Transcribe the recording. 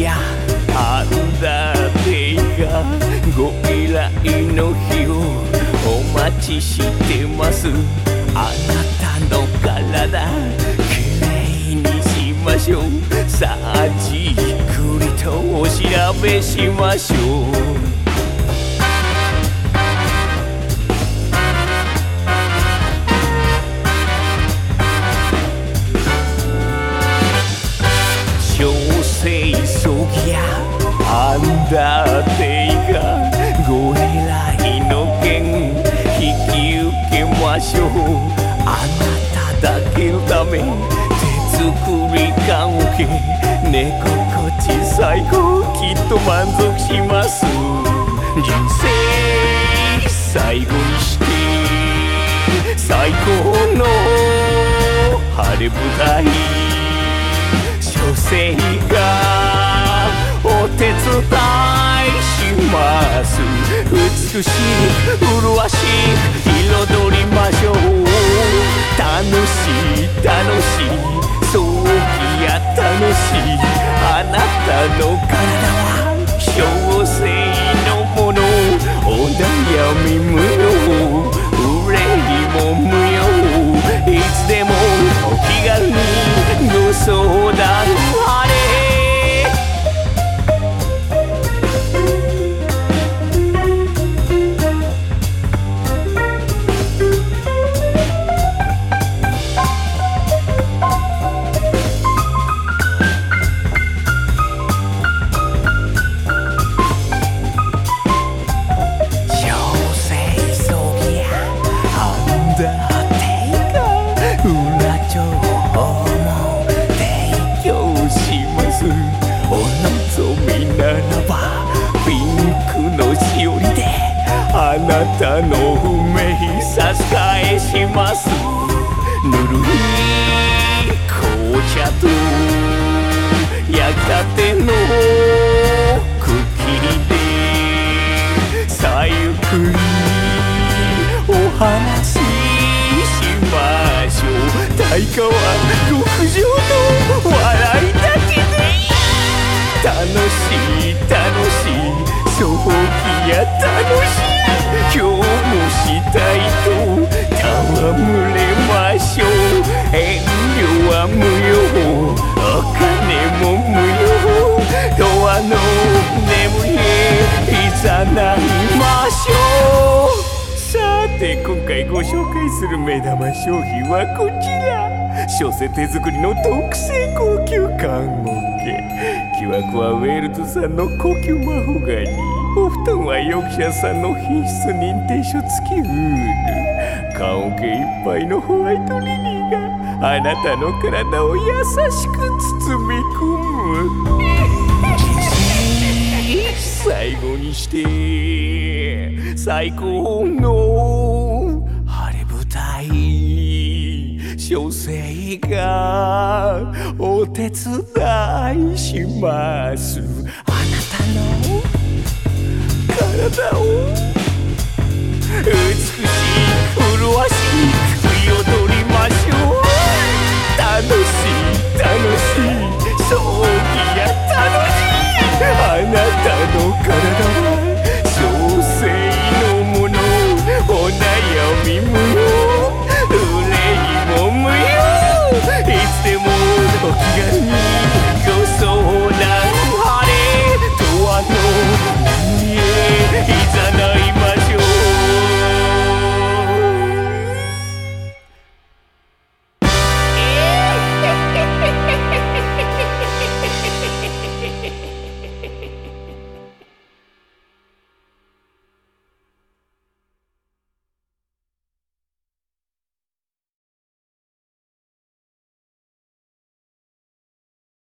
やアンダーテイカーご依頼の日をお待ちしてますあなたの体きれいにしましょうさあじっくりとお調べしましょうアンダーテイカーご依頼の件引き受けましょうあなただけのため手作り棺桶寝心地最高きっと満足します。人生最後にして最高の晴れ舞台。女性がます。美しい麗しいたの運命差し返します。ぬるい紅茶と焼きたてのクッキーでさゆっくりお話ししましょう。対価は極上の笑いだけで楽しい楽しい葬儀や楽しい。さて今回ご紹介する目玉商品はこちら。小生手作りの特製高級看護家木枠はウェールズ産の高級マホガニ。お布団はヨークシャ産の品質認定書付きウール。棺桶いっぱいのホワイトリリーがあなたの体を優しく包み込む。最後にして。最高の晴れ舞台小生がお手伝いします。あなたの体を美しい